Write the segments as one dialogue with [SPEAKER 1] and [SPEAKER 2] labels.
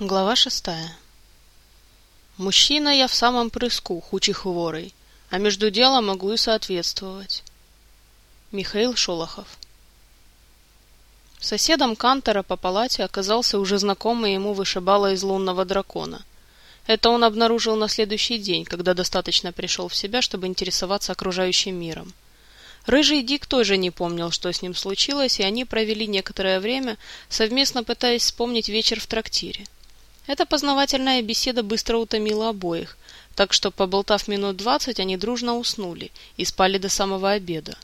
[SPEAKER 1] Глава шестая Мужчина я в самом прыску, хуч хворый, а между делом могу и соответствовать. Михаил Шолохов Соседом Кантора по палате оказался уже знакомый ему вышибала из лунного дракона. Это он обнаружил на следующий день, когда достаточно пришел в себя, чтобы интересоваться окружающим миром. Рыжий Дик тоже не помнил, что с ним случилось, и они провели некоторое время, совместно пытаясь вспомнить вечер в трактире. Эта познавательная беседа быстро утомила обоих, так что, поболтав минут двадцать, они дружно уснули и спали до самого обеда.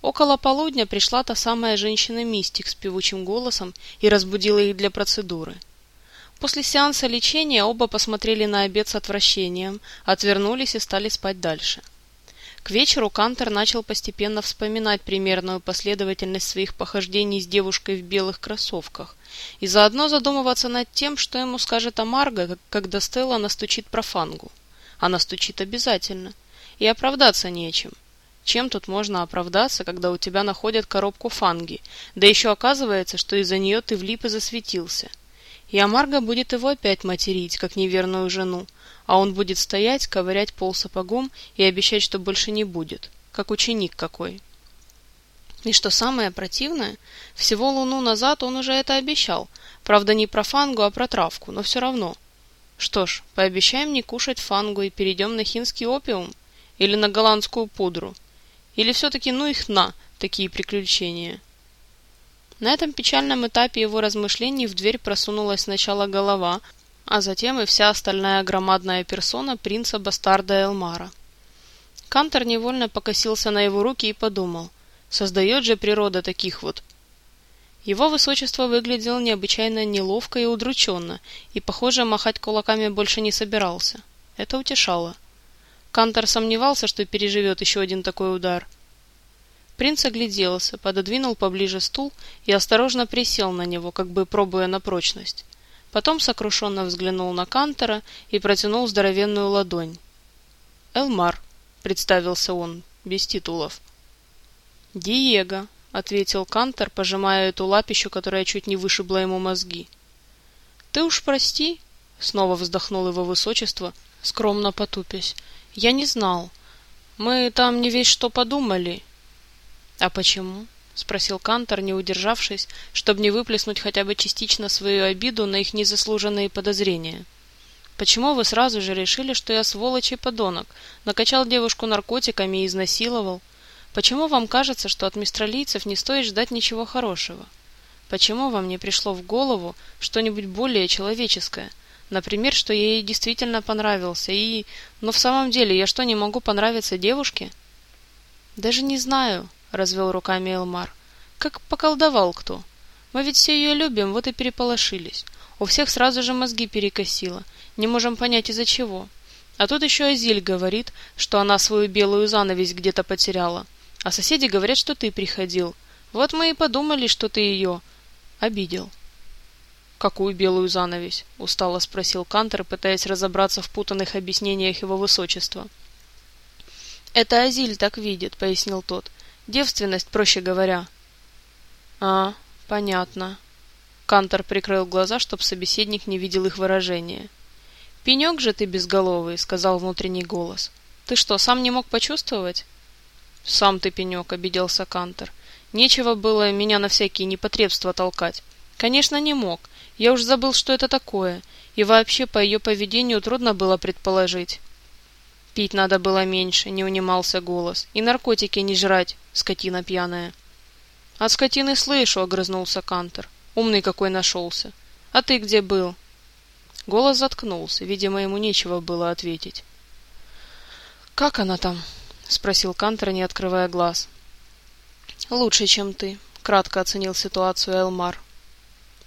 [SPEAKER 1] Около полудня пришла та самая женщина-мистик с певучим голосом и разбудила их для процедуры. После сеанса лечения оба посмотрели на обед с отвращением, отвернулись и стали спать дальше. К вечеру Кантер начал постепенно вспоминать примерную последовательность своих похождений с девушкой в белых кроссовках и заодно задумываться над тем, что ему скажет Амарго, когда Стелла настучит про фангу. Она стучит обязательно. И оправдаться нечем. Чем тут можно оправдаться, когда у тебя находят коробку фанги, да еще оказывается, что из-за нее ты влип и засветился? И Амарго будет его опять материть, как неверную жену, а он будет стоять, ковырять пол сапогом и обещать, что больше не будет, как ученик какой. И что самое противное, всего луну назад он уже это обещал, правда не про фангу, а про травку, но все равно. Что ж, пообещаем не кушать фангу и перейдем на хинский опиум? Или на голландскую пудру? Или все-таки ну их на, такие приключения? На этом печальном этапе его размышлений в дверь просунулась сначала голова, а затем и вся остальная громадная персона принца-бастарда Элмара. Кантор невольно покосился на его руки и подумал, создает же природа таких вот. Его высочество выглядел необычайно неловко и удрученно, и, похоже, махать кулаками больше не собирался. Это утешало. Кантор сомневался, что переживет еще один такой удар. Принц огляделся, пододвинул поближе стул и осторожно присел на него, как бы пробуя на прочность. Потом сокрушенно взглянул на Кантора и протянул здоровенную ладонь. «Элмар», — представился он, без титулов. «Диего», — ответил Кантор, пожимая эту лапищу, которая чуть не вышибла ему мозги. «Ты уж прости», — снова вздохнул его высочество, скромно потупясь. «Я не знал. Мы там не весь что подумали». «А почему?» — спросил Кантор, не удержавшись, чтобы не выплеснуть хотя бы частично свою обиду на их незаслуженные подозрения. «Почему вы сразу же решили, что я сволочь и подонок, накачал девушку наркотиками и изнасиловал? Почему вам кажется, что от мистралийцев не стоит ждать ничего хорошего? Почему вам не пришло в голову что-нибудь более человеческое? Например, что я ей действительно понравился и... Но в самом деле я что, не могу понравиться девушке?» «Даже не знаю», развел руками Элмар. Как поколдовал кто. Мы ведь все ее любим, вот и переполошились. У всех сразу же мозги перекосило. Не можем понять из-за чего. А тут еще Азиль говорит, что она свою белую занавесь где-то потеряла. А соседи говорят, что ты приходил. Вот мы и подумали, что ты ее обидел. «Какую белую занавесь?» — устало спросил Кантер, пытаясь разобраться в путанных объяснениях его высочества. «Это Азиль так видит», — пояснил тот. Девственность, проще говоря. А, понятно. Кантор прикрыл глаза, чтоб собеседник не видел их выражения. Пенек же ты безголовый, сказал внутренний голос. Ты что, сам не мог почувствовать? Сам ты пенек, обиделся Кантор. Нечего было меня на всякие непотребства толкать. Конечно, не мог. Я уж забыл, что это такое. И вообще по ее поведению трудно было предположить. Пить надо было меньше, не унимался голос. И наркотики не жрать, скотина пьяная. От скотины слышу, огрызнулся Кантер. Умный какой нашелся. А ты где был? Голос заткнулся, видимо, ему нечего было ответить. Как она там? Спросил Кантер, не открывая глаз. Лучше, чем ты, кратко оценил ситуацию Элмар.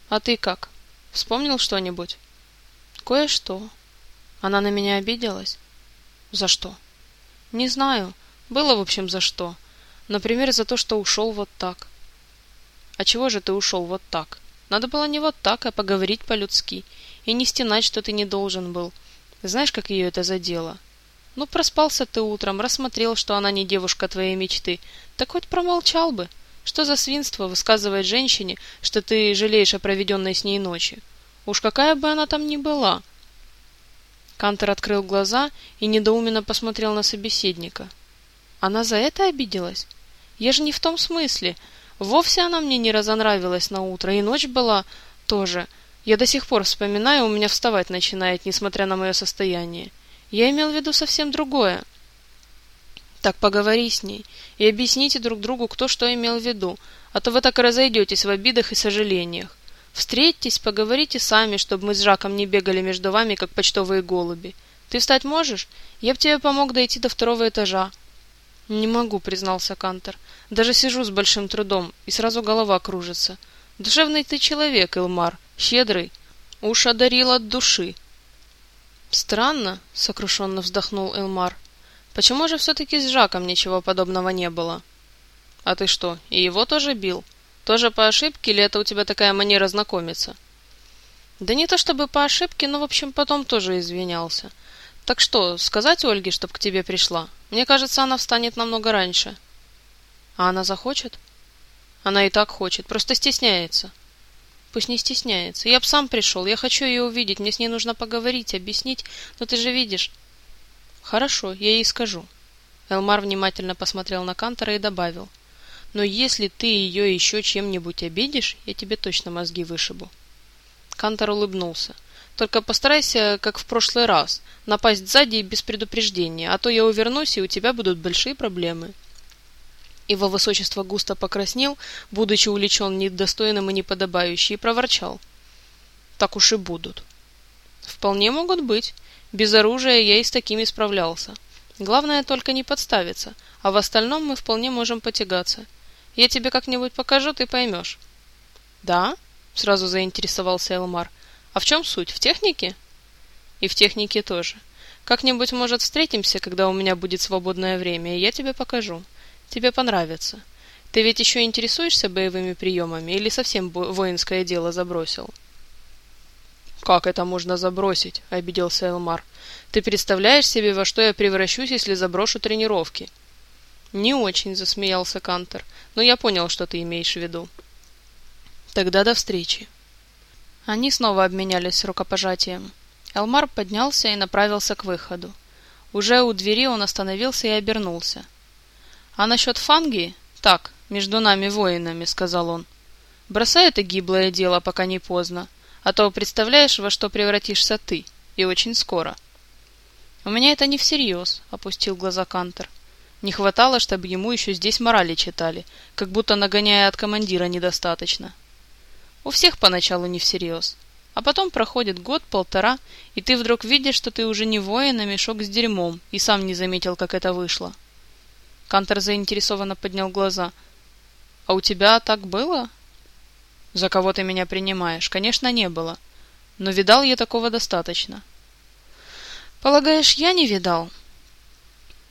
[SPEAKER 1] А ты как? Вспомнил что-нибудь? Кое-что. Она на меня обиделась? За что? Не знаю. Было, в общем, за что. Например, за то, что ушел вот так. А чего же ты ушел вот так? Надо было не вот так, а поговорить по-людски. И не стенать, что ты не должен был. Знаешь, как ее это задело? Ну, проспался ты утром, рассмотрел, что она не девушка твоей мечты. Так хоть промолчал бы. Что за свинство высказывает женщине, что ты жалеешь о проведенной с ней ночи? Уж какая бы она там ни была. Кантер открыл глаза и недоуменно посмотрел на собеседника. Она за это обиделась? Я же не в том смысле. Вовсе она мне не разонравилась на утро, и ночь была тоже. Я до сих пор вспоминаю, у меня вставать начинает, несмотря на мое состояние. Я имел в виду совсем другое. Так поговори с ней и объясните друг другу, кто что имел в виду, а то вы так и разойдетесь в обидах и сожалениях. Встретьтесь, поговорите сами, чтобы мы с Жаком не бегали между вами, как почтовые голуби. Ты встать можешь? Я бы тебе помог дойти до второго этажа. Не могу, признался Кантер. Даже сижу с большим трудом, и сразу голова кружится. Душевный ты человек, Илмар, щедрый. Уж одарил от души. Странно, сокрушенно вздохнул Элмар. Почему же все-таки с Жаком ничего подобного не было? А ты что, и его тоже бил? — тоже по ошибке или это у тебя такая манера знакомиться? Да не то чтобы по ошибке, но в общем потом тоже извинялся. Так что, сказать Ольге, чтоб к тебе пришла? Мне кажется, она встанет намного раньше. А она захочет? Она и так хочет, просто стесняется. Пусть не стесняется. Я б сам пришел, я хочу ее увидеть, мне с ней нужно поговорить, объяснить, но ты же видишь. Хорошо, я ей скажу. Элмар внимательно посмотрел на Кантора и добавил. — но если ты ее еще чем-нибудь обидишь, я тебе точно мозги вышибу. Кантор улыбнулся. Только постарайся, как в прошлый раз, напасть сзади без предупреждения, а то я увернусь, и у тебя будут большие проблемы. Его высочество густо покраснел, будучи увлечен недостойным и неподобающим, и проворчал. Так уж и будут. Вполне могут быть. Без оружия я и с такими справлялся. Главное только не подставиться, а в остальном мы вполне можем потягаться. Я тебе как-нибудь покажу, ты поймешь. Да? Сразу заинтересовался Элмар. А в чем суть? В технике? И в технике тоже. Как-нибудь, может, встретимся, когда у меня будет свободное время, и я тебе покажу. Тебе понравится. Ты ведь еще интересуешься боевыми приемами или совсем воинское дело забросил? Как это можно забросить? обиделся Элмар. Ты представляешь себе, во что я превращусь, если заброшу тренировки? — «Не очень», — засмеялся Кантер, — «но я понял, что ты имеешь в виду». «Тогда до встречи». Они снова обменялись рукопожатием. Элмар поднялся и направился к выходу. Уже у двери он остановился и обернулся. «А насчет фанги? Так, между нами воинами», — сказал он. «Бросай это гиблое дело, пока не поздно, а то представляешь, во что превратишься ты, и очень скоро». «У меня это не всерьез», — опустил глаза Кантер. Не хватало, чтобы ему еще здесь морали читали, как будто нагоняя от командира недостаточно. У всех поначалу не всерьез. А потом проходит год-полтора, и ты вдруг видишь, что ты уже не воин, а мешок с дерьмом, и сам не заметил, как это вышло. Кантор заинтересованно поднял глаза. «А у тебя так было?» «За кого ты меня принимаешь?» «Конечно, не было. Но видал я такого достаточно». «Полагаешь, я не видал?»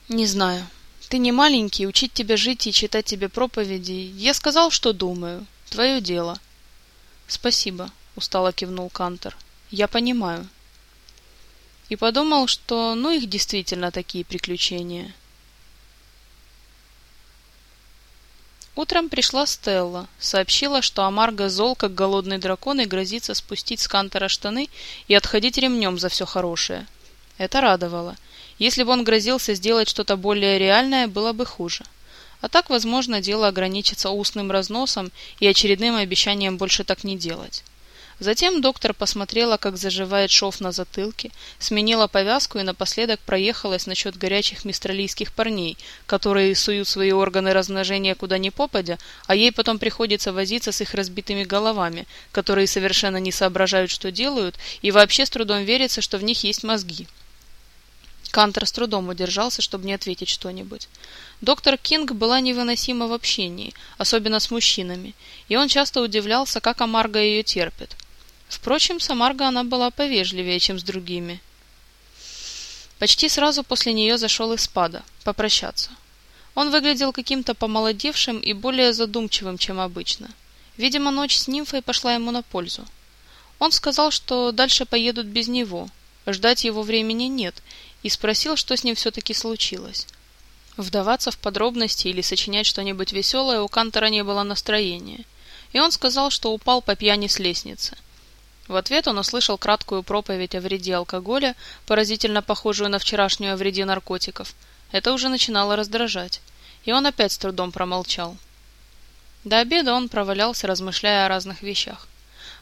[SPEAKER 1] «Не знаю. Ты не маленький, учить тебя жить и читать тебе проповеди. Я сказал, что думаю. Твое дело. Спасибо, устало кивнул Кантер. Я понимаю. И подумал, что ну их действительно такие приключения. Утром пришла Стелла, сообщила, что Амарго зол, как голодный дракон, и грозится спустить с Кантера штаны и отходить ремнем за все хорошее. Это радовало. Если бы он грозился сделать что-то более реальное, было бы хуже. А так, возможно, дело ограничится устным разносом и очередным обещанием больше так не делать. Затем доктор посмотрела, как заживает шов на затылке, сменила повязку и напоследок проехалась насчет горячих мистралийских парней, которые суют свои органы размножения куда ни попадя, а ей потом приходится возиться с их разбитыми головами, которые совершенно не соображают, что делают, и вообще с трудом верится, что в них есть мозги. Кантер с трудом удержался, чтобы не ответить что-нибудь. Доктор Кинг была невыносима в общении, особенно с мужчинами, и он часто удивлялся, как Амарга ее терпит. Впрочем, с Амарго она была повежливее, чем с другими. Почти сразу после нее зашел Испада, попрощаться. Он выглядел каким-то помолодевшим и более задумчивым, чем обычно. Видимо, ночь с нимфой пошла ему на пользу. Он сказал, что дальше поедут без него. Ждать его времени нет, и спросил, что с ним все-таки случилось. Вдаваться в подробности или сочинять что-нибудь веселое у Кантора не было настроения, и он сказал, что упал по пьяни с лестницы. В ответ он услышал краткую проповедь о вреде алкоголя, поразительно похожую на вчерашнюю о вреде наркотиков. Это уже начинало раздражать. И он опять с трудом промолчал. До обеда он провалялся, размышляя о разных вещах.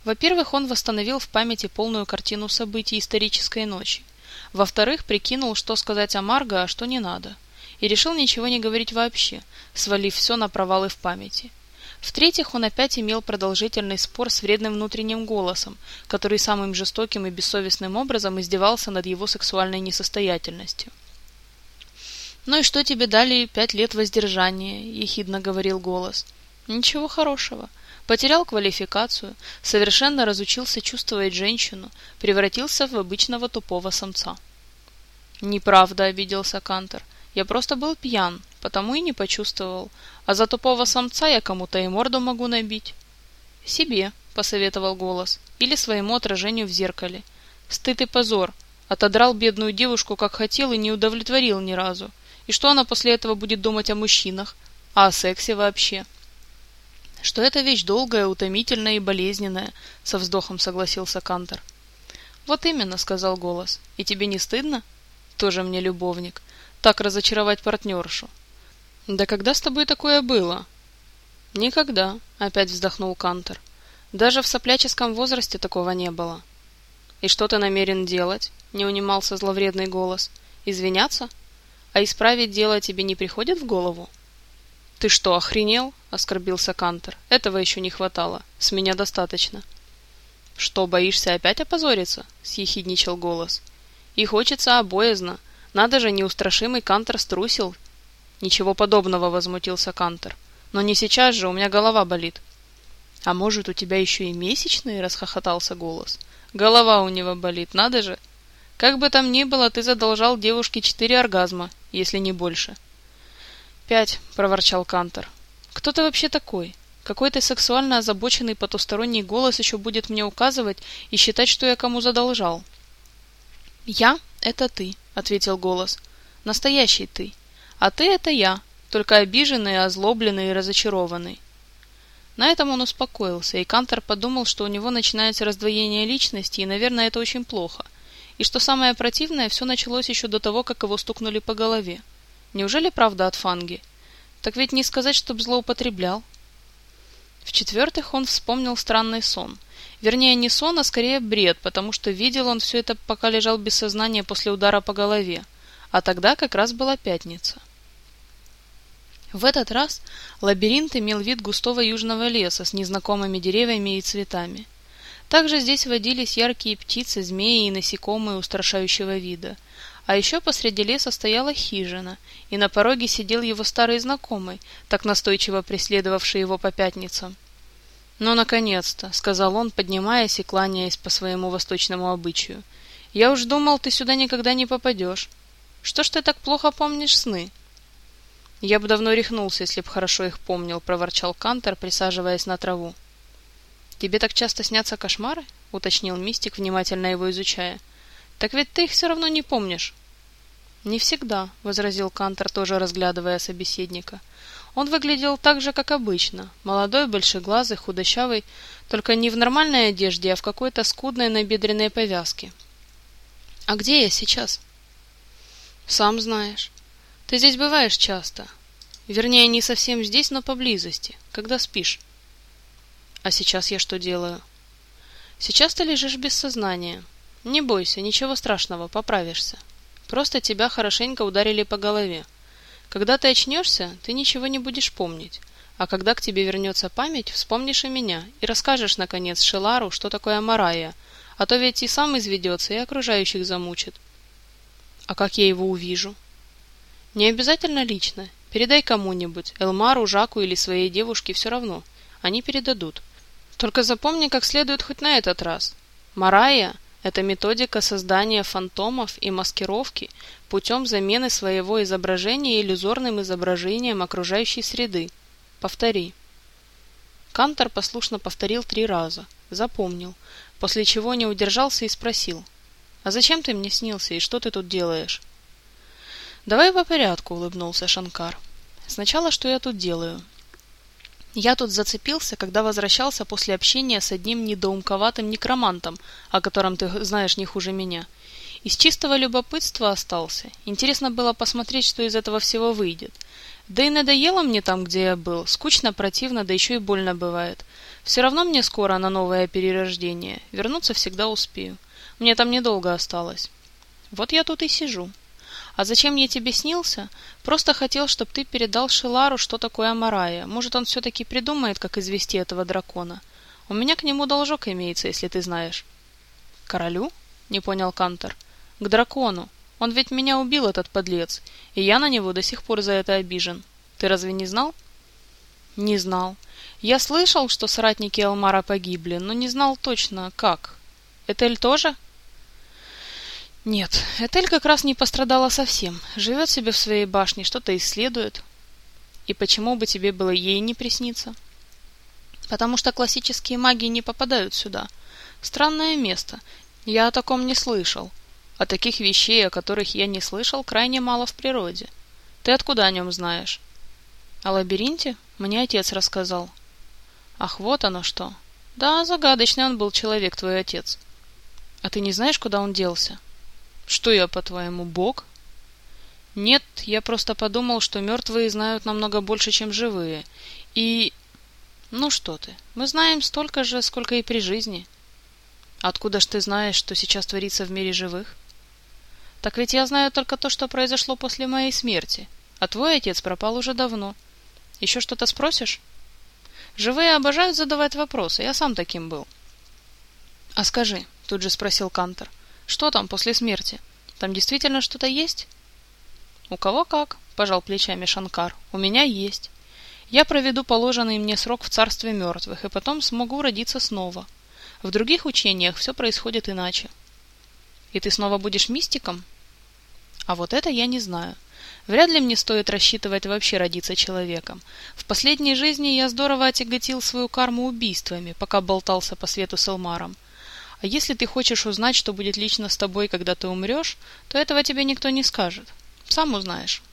[SPEAKER 1] Во-первых, он восстановил в памяти полную картину событий исторической ночи. Во-вторых, прикинул, что сказать о Марго, а что не надо. И решил ничего не говорить вообще, свалив все на провалы в памяти. В-третьих, он опять имел продолжительный спор с вредным внутренним голосом, который самым жестоким и бессовестным образом издевался над его сексуальной несостоятельностью. «Ну и что тебе дали пять лет воздержания?» – ехидно говорил голос. «Ничего хорошего. Потерял квалификацию, совершенно разучился чувствовать женщину, превратился в обычного тупого самца». «Неправда», – обиделся Кантер. «Я просто был пьян, потому и не почувствовал. А за тупого самца я кому-то и морду могу набить. Себе, посоветовал голос, или своему отражению в зеркале. Стыд и позор. Отодрал бедную девушку, как хотел, и не удовлетворил ни разу. И что она после этого будет думать о мужчинах? А о сексе вообще? Что это вещь долгая, утомительная и болезненная, со вздохом согласился Кантор. Вот именно, сказал голос. И тебе не стыдно? Тоже мне любовник. Так разочаровать партнершу. Да когда с тобой такое было? Никогда, опять вздохнул Кантер. Даже в сопляческом возрасте такого не было. И что ты намерен делать? Не унимался зловредный голос. Извиняться? А исправить дело тебе не приходит в голову? Ты что, охренел? оскорбился Кантер. Этого еще не хватало. С меня достаточно. Что, боишься опять опозориться? съехидничал голос. И хочется обоязно. Надо же, неустрашимый Кантер струсил Ничего подобного, возмутился Кантер. Но не сейчас же, у меня голова болит. А может, у тебя еще и месячные, расхохотался голос. Голова у него болит, надо же. Как бы там ни было, ты задолжал девушке четыре оргазма, если не больше. Пять, проворчал Кантер. Кто ты вообще такой? Какой-то сексуально озабоченный потусторонний голос еще будет мне указывать и считать, что я кому задолжал. «Я — это ты», — ответил голос. «Настоящий ты. А ты — это я, только обиженный, озлобленный и разочарованный. На этом он успокоился, и Кантор подумал, что у него начинается раздвоение личности, и, наверное, это очень плохо. И что самое противное, все началось еще до того, как его стукнули по голове. Неужели правда от Фанги? Так ведь не сказать, чтоб злоупотреблял. В-четвертых, он вспомнил странный сон. Вернее, не сон, а скорее бред, потому что видел он все это, пока лежал без сознания после удара по голове. А тогда как раз была пятница. В этот раз лабиринт имел вид густого южного леса с незнакомыми деревьями и цветами. Также здесь водились яркие птицы, змеи и насекомые устрашающего вида. А еще посреди леса стояла хижина, и на пороге сидел его старый знакомый, так настойчиво преследовавший его по пятницам. «Ну, наконец-то», — сказал он, поднимаясь и кланяясь по своему восточному обычаю. «Я уж думал, ты сюда никогда не попадешь. Что ж ты так плохо помнишь сны?» «Я бы давно рехнулся, если б хорошо их помнил», — проворчал Кантер, присаживаясь на траву. «Тебе так часто снятся кошмары?» — уточнил Мистик, внимательно его изучая. «Так ведь ты их все равно не помнишь». «Не всегда», — возразил Кантер, тоже разглядывая собеседника. Он выглядел так же, как обычно. Молодой, большеглазый, худощавый, только не в нормальной одежде, а в какой-то скудной набедренной повязке. «А где я сейчас?» «Сам знаешь». Ты здесь бываешь часто. Вернее, не совсем здесь, но поблизости, когда спишь. А сейчас я что делаю? Сейчас ты лежишь без сознания. Не бойся, ничего страшного, поправишься. Просто тебя хорошенько ударили по голове. Когда ты очнешься, ты ничего не будешь помнить. А когда к тебе вернется память, вспомнишь и меня и расскажешь, наконец, Шелару, что такое Марая, а то ведь и сам изведется, и окружающих замучит. А как я его увижу? Не обязательно лично. Передай кому-нибудь, Элмару, Жаку или своей девушке, все равно. Они передадут. Только запомни как следует хоть на этот раз. Марая – это методика создания фантомов и маскировки путем замены своего изображения иллюзорным изображением окружающей среды. Повтори. Кантор послушно повторил три раза. Запомнил. После чего не удержался и спросил. «А зачем ты мне снился и что ты тут делаешь?» «Давай по порядку», — улыбнулся Шанкар. «Сначала, что я тут делаю?» Я тут зацепился, когда возвращался после общения с одним недоумковатым некромантом, о котором ты знаешь не хуже меня. Из чистого любопытства остался. Интересно было посмотреть, что из этого всего выйдет. Да и надоело мне там, где я был. Скучно, противно, да еще и больно бывает. Все равно мне скоро на новое перерождение. Вернуться всегда успею. Мне там недолго осталось. Вот я тут и сижу. А зачем я тебе снился? Просто хотел, чтобы ты передал Шилару, что такое Амарая. Может, он все-таки придумает, как извести этого дракона. У меня к нему должок имеется, если ты знаешь. Королю? Не понял Кантор. К дракону. Он ведь меня убил, этот подлец, и я на него до сих пор за это обижен. Ты разве не знал? Не знал. Я слышал, что соратники Алмара погибли, но не знал точно, как. Этель тоже? Нет, Этель как раз не пострадала совсем. Живет себе в своей башне, что-то исследует. И почему бы тебе было ей не присниться? Потому что классические маги не попадают сюда. Странное место. Я о таком не слышал. А таких вещей, о которых я не слышал, крайне мало в природе. Ты откуда о нем знаешь? О лабиринте? Мне отец рассказал. Ах, вот оно что. Да, загадочный он был человек, твой отец. А ты не знаешь, куда он делся? Что я, по-твоему, бог? Нет, я просто подумал, что мертвые знают намного больше, чем живые. И... Ну что ты, мы знаем столько же, сколько и при жизни. Откуда ж ты знаешь, что сейчас творится в мире живых? Так ведь я знаю только то, что произошло после моей смерти. А твой отец пропал уже давно. Еще что-то спросишь? Живые обожают задавать вопросы, я сам таким был. А скажи, тут же спросил Кантор, — что там после смерти? Там действительно что-то есть? У кого как, пожал плечами Шанкар. У меня есть. Я проведу положенный мне срок в царстве мертвых, и потом смогу родиться снова. В других учениях все происходит иначе. И ты снова будешь мистиком? А вот это я не знаю. Вряд ли мне стоит рассчитывать вообще родиться человеком. В последней жизни я здорово отяготил свою карму убийствами, пока болтался по свету с Элмаром. А если ты хочешь узнать, что будет лично с тобой, когда ты умрешь, то этого тебе никто не скажет. Сам узнаешь.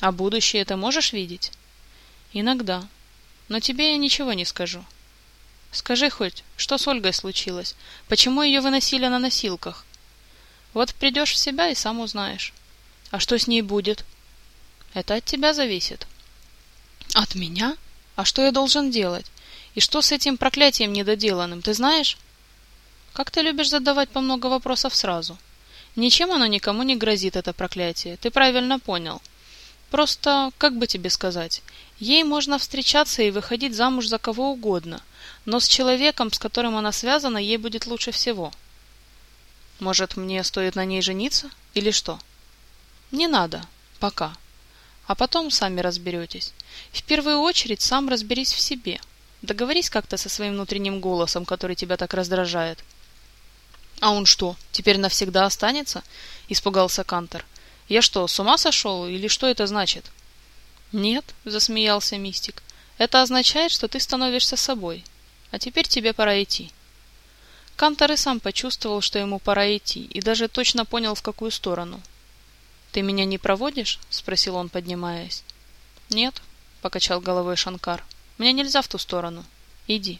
[SPEAKER 1] А будущее ты можешь видеть? Иногда. Но тебе я ничего не скажу. Скажи хоть, что с Ольгой случилось? Почему ее выносили на носилках? Вот придешь в себя и сам узнаешь. А что с ней будет? Это от тебя зависит. От меня? А что я должен делать? И что с этим проклятием недоделанным, ты знаешь? Как ты любишь задавать по много вопросов сразу? Ничем оно никому не грозит, это проклятие. Ты правильно понял. Просто, как бы тебе сказать, ей можно встречаться и выходить замуж за кого угодно, но с человеком, с которым она связана, ей будет лучше всего. Может, мне стоит на ней жениться? Или что? Не надо. Пока. А потом сами разберетесь. В первую очередь сам разберись в себе. Договорись как-то со своим внутренним голосом, который тебя так раздражает. «А он что, теперь навсегда останется?» – испугался Кантер. «Я что, с ума сошел или что это значит?» «Нет», – засмеялся Мистик. «Это означает, что ты становишься собой. А теперь тебе пора идти». Кантор и сам почувствовал, что ему пора идти, и даже точно понял, в какую сторону. «Ты меня не проводишь?» – спросил он, поднимаясь. «Нет», – покачал головой Шанкар. «Мне нельзя в ту сторону. Иди».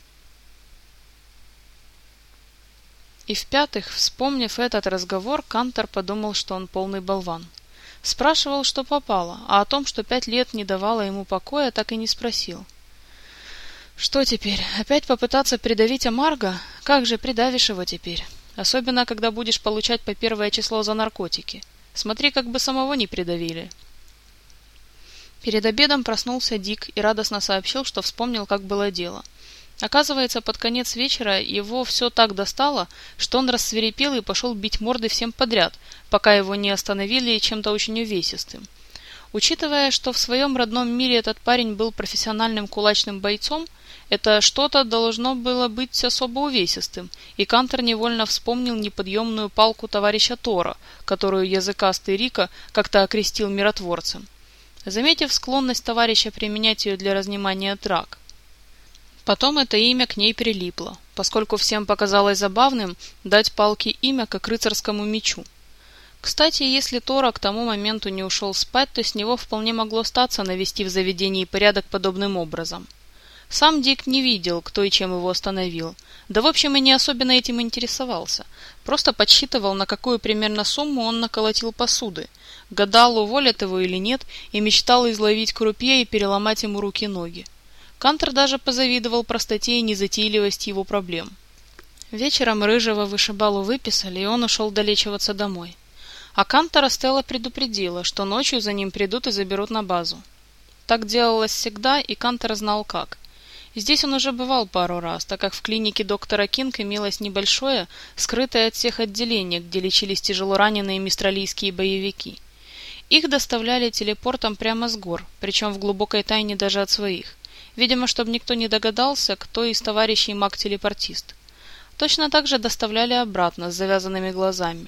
[SPEAKER 1] И в-пятых, вспомнив этот разговор, Кантор подумал, что он полный болван. Спрашивал, что попало, а о том, что пять лет не давало ему покоя, так и не спросил. Что теперь? Опять попытаться придавить Амарго? Как же придавишь его теперь? Особенно, когда будешь получать по первое число за наркотики. Смотри, как бы самого не придавили. Перед обедом проснулся Дик и радостно сообщил, что вспомнил, как было дело. Оказывается, под конец вечера его все так достало, что он рассверепел и пошел бить морды всем подряд, пока его не остановили чем-то очень увесистым. Учитывая, что в своем родном мире этот парень был профессиональным кулачным бойцом, это что-то должно было быть особо увесистым, и Кантер невольно вспомнил неподъемную палку товарища Тора, которую языкастый Рика как-то окрестил миротворцем. Заметив склонность товарища применять ее для разнимания драк, Потом это имя к ней прилипло, поскольку всем показалось забавным дать палке имя как рыцарскому мечу. Кстати, если Тора к тому моменту не ушел спать, то с него вполне могло статься навести в заведении порядок подобным образом – Сам Дик не видел, кто и чем его остановил. Да, в общем, и не особенно этим интересовался. Просто подсчитывал, на какую примерно сумму он наколотил посуды. Гадал, уволят его или нет, и мечтал изловить крупье и переломать ему руки-ноги. Кантер даже позавидовал простоте и незатейливости его проблем. Вечером Рыжего вышибалу выписали, и он ушел долечиваться домой. А Кантора Стелла предупредила, что ночью за ним придут и заберут на базу. Так делалось всегда, и Кантор знал как. Здесь он уже бывал пару раз, так как в клинике доктора Кинг имелось небольшое, скрытое от всех отделение, где лечились тяжелораненые мистралийские боевики. Их доставляли телепортом прямо с гор, причем в глубокой тайне даже от своих. Видимо, чтобы никто не догадался, кто из товарищей маг-телепортист. Точно так же доставляли обратно с завязанными глазами.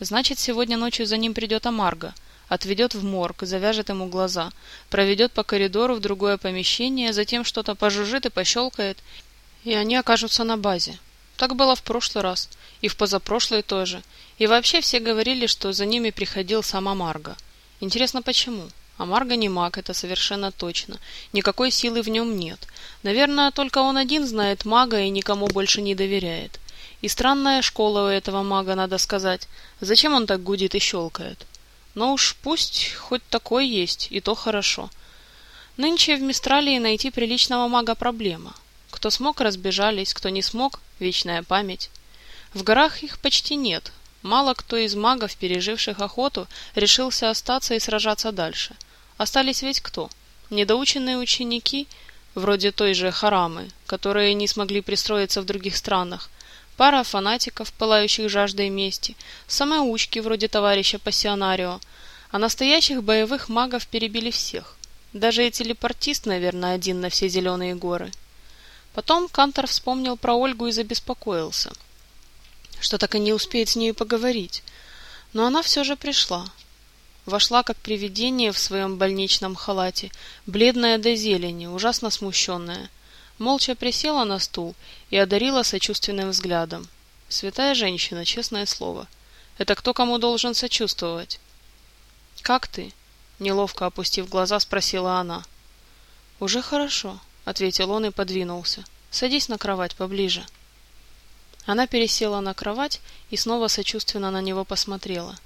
[SPEAKER 1] Значит, сегодня ночью за ним придет Амарго – отведет в морг, завяжет ему глаза, проведет по коридору в другое помещение, затем что-то пожужжит и пощелкает, и они окажутся на базе. Так было в прошлый раз, и в позапрошлый тоже. И вообще все говорили, что за ними приходил сама Марга. Интересно, почему? А Марга не маг, это совершенно точно. Никакой силы в нем нет. Наверное, только он один знает мага и никому больше не доверяет. И странная школа у этого мага, надо сказать. Зачем он так гудит и щелкает? Но уж пусть хоть такой есть, и то хорошо. Нынче в Мистралии найти приличного мага проблема. Кто смог, разбежались, кто не смог, вечная память. В горах их почти нет. Мало кто из магов, переживших охоту, решился остаться и сражаться дальше. Остались ведь кто? Недоученные ученики, вроде той же Харамы, которые не смогли пристроиться в других странах, пара фанатиков, пылающих жаждой мести, самоучки вроде товарища Пассионарио, а настоящих боевых магов перебили всех. Даже и телепортист, наверное, один на все зеленые горы. Потом Кантор вспомнил про Ольгу и забеспокоился, что так и не успеет с ней поговорить. Но она все же пришла. Вошла как привидение в своем больничном халате, бледная до зелени, ужасно смущенная – молча присела на стул и одарила сочувственным взглядом. Святая женщина, честное слово. Это кто кому должен сочувствовать? «Как ты?» — неловко опустив глаза, спросила она. «Уже хорошо», — ответил он и подвинулся. «Садись на кровать поближе». Она пересела на кровать и снова сочувственно на него посмотрела.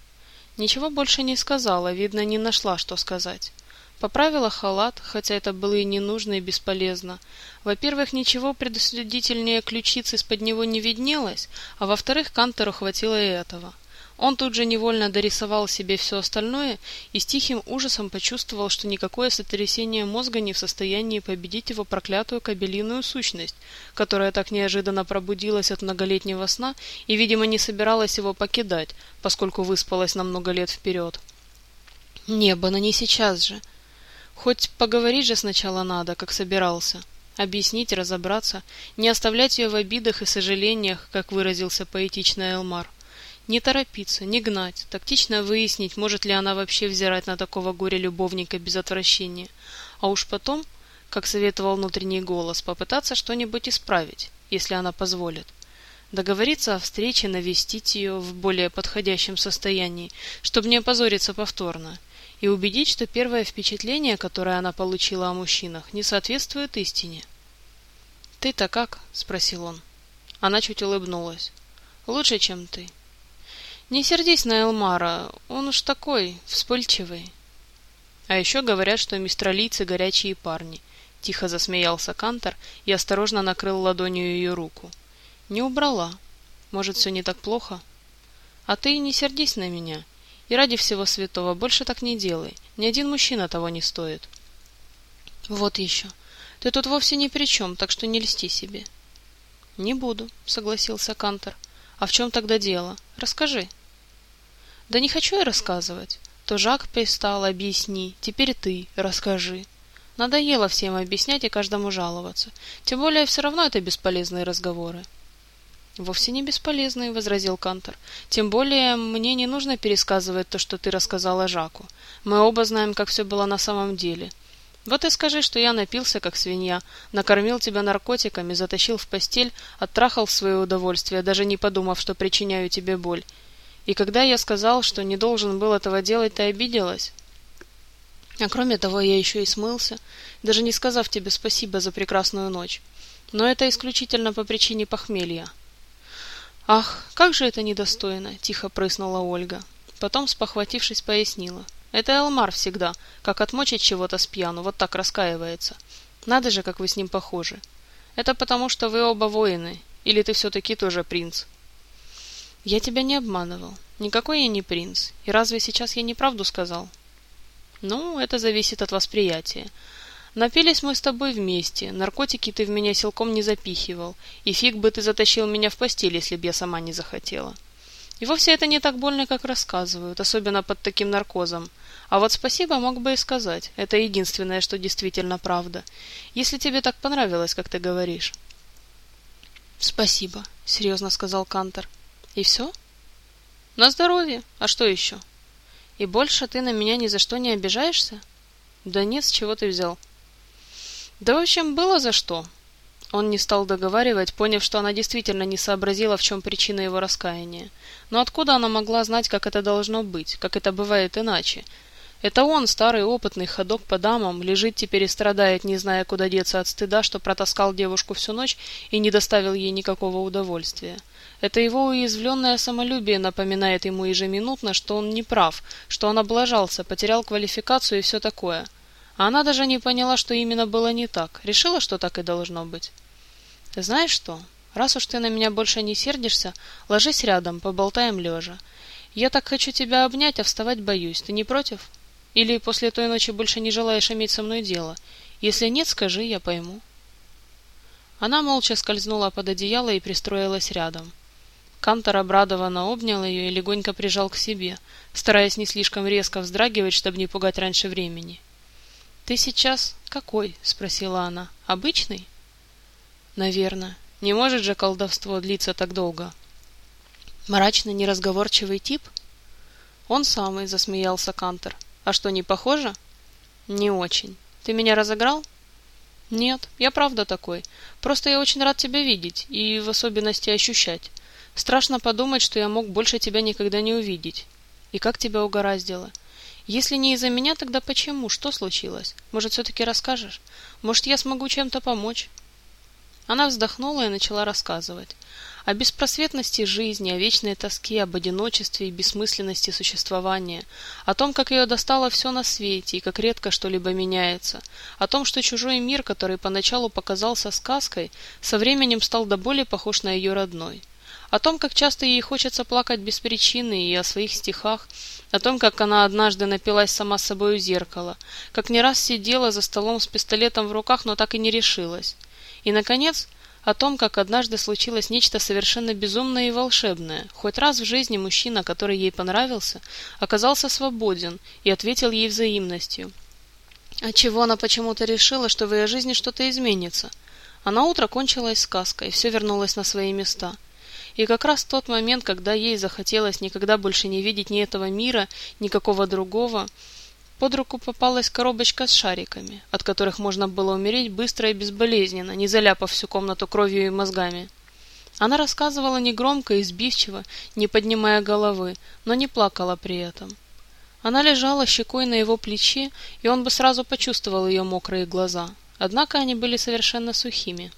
[SPEAKER 1] Ничего больше не сказала, видно, не нашла, что сказать. Поправила халат, хотя это было и не нужно, и бесполезно. Во-первых, ничего предосудительнее ключиц из-под него не виднелось, а во-вторых, Кантору хватило и этого. Он тут же невольно дорисовал себе все остальное и с тихим ужасом почувствовал, что никакое сотрясение мозга не в состоянии победить его проклятую кабелиную сущность, которая так неожиданно пробудилась от многолетнего сна и, видимо, не собиралась его покидать, поскольку выспалась на много лет вперед. Небо, но не сейчас же. Хоть поговорить же сначала надо, как собирался. Объяснить, разобраться, не оставлять ее в обидах и сожалениях, как выразился поэтично Элмар. Не торопиться, не гнать, тактично выяснить, может ли она вообще взирать на такого горя-любовника без отвращения. А уж потом, как советовал внутренний голос, попытаться что-нибудь исправить, если она позволит. Договориться о встрече, навестить ее в более подходящем состоянии, чтобы не опозориться повторно – и убедить, что первое впечатление, которое она получила о мужчинах, не соответствует истине. «Ты-то как?» — спросил он. Она чуть улыбнулась. «Лучше, чем ты». «Не сердись на Элмара, он уж такой, вспыльчивый». «А еще говорят, что мистралийцы горячие парни», — тихо засмеялся Кантор и осторожно накрыл ладонью ее руку. «Не убрала. Может, все не так плохо?» «А ты не сердись на меня. И ради всего святого больше так не делай. Ни один мужчина того не стоит. Вот еще. Ты тут вовсе ни при чем, так что не льсти себе. Не буду, согласился Кантор. А в чем тогда дело? Расскажи. Да не хочу я рассказывать. То Жак пристал, объясни. Теперь ты расскажи. Надоело всем объяснять и каждому жаловаться. Тем более все равно это бесполезные разговоры. «Вовсе не бесполезный», — возразил Кантор. «Тем более мне не нужно пересказывать то, что ты рассказала Жаку. Мы оба знаем, как все было на самом деле. Вот и скажи, что я напился, как свинья, накормил тебя наркотиками, затащил в постель, оттрахал в свое удовольствие, даже не подумав, что причиняю тебе боль. И когда я сказал, что не должен был этого делать, ты обиделась?» А кроме того, я еще и смылся, даже не сказав тебе спасибо за прекрасную ночь. Но это исключительно по причине похмелья. Ах, как же это недостойно, тихо прыснула Ольга. Потом, спохватившись, пояснила. Это Элмар всегда, как отмочить чего-то с пьяну, вот так раскаивается. Надо же, как вы с ним похожи. Это потому, что вы оба воины, или ты все-таки тоже принц? Я тебя не обманывал. Никакой я не принц. И разве сейчас я неправду сказал? Ну, это зависит от восприятия. Напились мы с тобой вместе, наркотики ты в меня силком не запихивал, и фиг бы ты затащил меня в постель, если б я сама не захотела. И вовсе это не так больно, как рассказывают, особенно под таким наркозом. А вот спасибо мог бы и сказать. Это единственное, что действительно правда. Если тебе так понравилось, как ты говоришь. Спасибо, серьезно сказал Кантор. И все? На здоровье. А что еще? И больше ты на меня ни за что не обижаешься? Да нет, с чего ты взял? Да в общем, было за что. Он не стал договаривать, поняв, что она действительно не сообразила, в чем причина его раскаяния. Но откуда она могла знать, как это должно быть, как это бывает иначе? Это он, старый опытный ходок по дамам, лежит теперь и страдает, не зная, куда деться от стыда, что протаскал девушку всю ночь и не доставил ей никакого удовольствия. Это его уязвленное самолюбие напоминает ему ежеминутно, что он не прав, что он облажался, потерял квалификацию и все такое. А она даже не поняла, что именно было не так, решила, что так и должно быть. Знаешь что? Раз уж ты на меня больше не сердишься, ложись рядом, поболтаем лежа. Я так хочу тебя обнять, а вставать боюсь. Ты не против? Или после той ночи больше не желаешь иметь со мной дело? Если нет, скажи, я пойму. Она молча скользнула под одеяло и пристроилась рядом. Кантор обрадованно обнял ее и легонько прижал к себе, стараясь не слишком резко вздрагивать, чтобы не пугать раньше времени. «Ты сейчас какой?» — спросила она. «Обычный?» Наверное. Не может же колдовство длиться так долго. Мрачный, неразговорчивый тип? Он самый, засмеялся Кантер. А что, не похоже? Не очень. Ты меня разыграл? Нет, я правда такой. Просто я очень рад тебя видеть, и в особенности ощущать. Страшно подумать, что я мог больше тебя никогда не увидеть. И как тебя угораздило? Если не из-за меня, тогда почему? Что случилось? Может, все-таки расскажешь? Может, я смогу чем-то помочь? Она вздохнула и начала рассказывать. О беспросветности жизни, о вечной тоске, об одиночестве и бессмысленности существования, о том, как ее достало все на свете и как редко что-либо меняется, о том, что чужой мир, который поначалу показался сказкой, со временем стал до боли похож на ее родной, о том, как часто ей хочется плакать без причины и о своих стихах, о том, как она однажды напилась сама с собой у зеркала, как не раз сидела за столом с пистолетом в руках, но так и не решилась, и, наконец, о том, как однажды случилось нечто совершенно безумное и волшебное. Хоть раз в жизни мужчина, который ей понравился, оказался свободен и ответил ей взаимностью. Отчего она почему-то решила, что в ее жизни что-то изменится. А на утро кончилась сказка, и все вернулось на свои места. И как раз тот момент, когда ей захотелось никогда больше не видеть ни этого мира, никакого другого, под руку попалась коробочка с шариками, от которых можно было умереть быстро и безболезненно, не заляпав всю комнату кровью и мозгами. Она рассказывала негромко и сбивчиво, не поднимая головы, но не плакала при этом. Она лежала щекой на его плече, и он бы сразу почувствовал ее мокрые глаза. Однако они были совершенно сухими.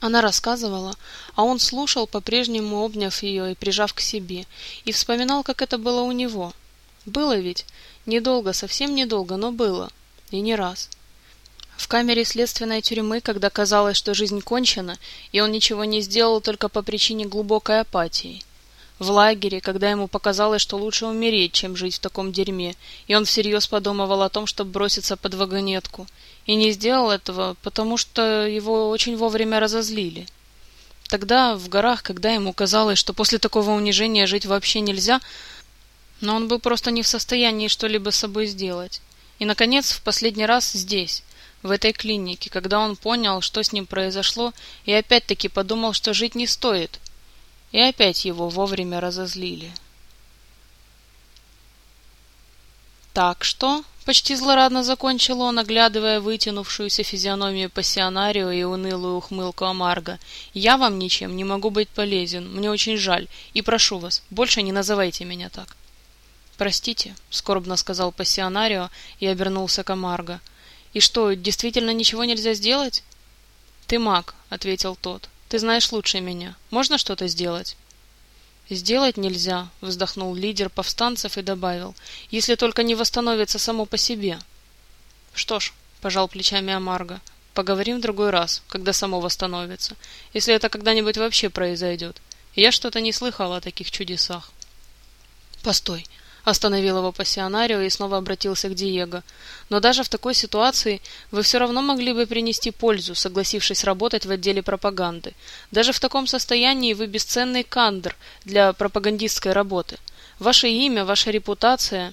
[SPEAKER 1] Она рассказывала, а он слушал, по-прежнему обняв ее и прижав к себе, и вспоминал, как это было у него. Было ведь, Недолго, совсем недолго, но было. И не раз. В камере следственной тюрьмы, когда казалось, что жизнь кончена, и он ничего не сделал только по причине глубокой апатии. В лагере, когда ему показалось, что лучше умереть, чем жить в таком дерьме, и он всерьез подумывал о том, чтобы броситься под вагонетку. И не сделал этого, потому что его очень вовремя разозлили. Тогда, в горах, когда ему казалось, что после такого унижения жить вообще нельзя, но он был просто не в состоянии что-либо с собой сделать. И, наконец, в последний раз здесь, в этой клинике, когда он понял, что с ним произошло, и опять-таки подумал, что жить не стоит. И опять его вовремя разозлили. «Так что?» — почти злорадно закончил он, оглядывая вытянувшуюся физиономию пассионарио и унылую ухмылку Амарго. «Я вам ничем не могу быть полезен, мне очень жаль, и прошу вас, больше не называйте меня так». «Простите», — скорбно сказал пассионарио и обернулся к Амарго. «И что, действительно ничего нельзя сделать?» «Ты маг», — ответил тот. «Ты знаешь лучше меня. Можно что-то сделать?» «Сделать нельзя», — вздохнул лидер повстанцев и добавил, «если только не восстановится само по себе». «Что ж», — пожал плечами Амарго, — «поговорим в другой раз, когда само восстановится, если это когда-нибудь вообще произойдет. Я что-то не слыхал о таких чудесах». «Постой», Остановил его пассионарио и снова обратился к Диего. «Но даже в такой ситуации вы все равно могли бы принести пользу, согласившись работать в отделе пропаганды. Даже в таком состоянии вы бесценный кандр для пропагандистской работы. Ваше имя, ваша репутация...»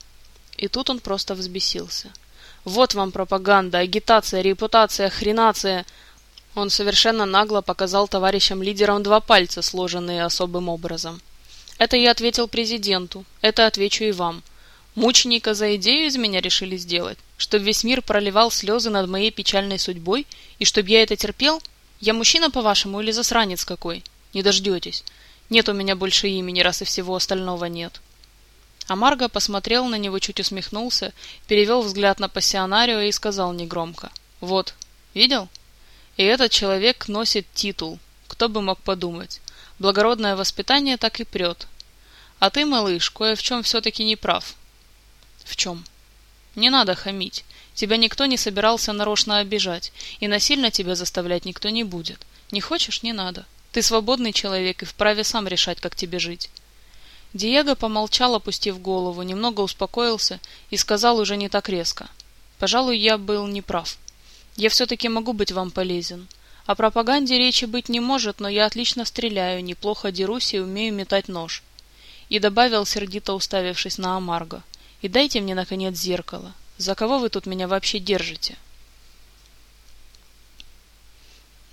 [SPEAKER 1] И тут он просто взбесился. «Вот вам пропаганда, агитация, репутация, хренация...» Он совершенно нагло показал товарищам-лидерам два пальца, сложенные особым образом. Это я ответил президенту, это отвечу и вам. Мученика за идею из меня решили сделать, чтобы весь мир проливал слезы над моей печальной судьбой, и чтобы я это терпел? Я мужчина, по-вашему, или засранец какой? Не дождетесь. Нет у меня больше имени, раз и всего остального нет. А Марго посмотрел на него, чуть усмехнулся, перевел взгляд на пассионарио и сказал негромко. «Вот, видел? И этот человек носит титул. Кто бы мог подумать. Благородное воспитание так и прет. А ты, малыш, кое в чем все-таки не прав. В чем? Не надо хамить. Тебя никто не собирался нарочно обижать, и насильно тебя заставлять никто не будет. Не хочешь – не надо. Ты свободный человек и вправе сам решать, как тебе жить. Диего помолчал, опустив голову, немного успокоился и сказал уже не так резко. «Пожалуй, я был неправ. Я все-таки могу быть вам полезен. О пропаганде речи быть не может, но я отлично стреляю, неплохо дерусь и умею метать нож. И добавил, сердито уставившись на Амарго. И дайте мне, наконец, зеркало. За кого вы тут меня вообще держите?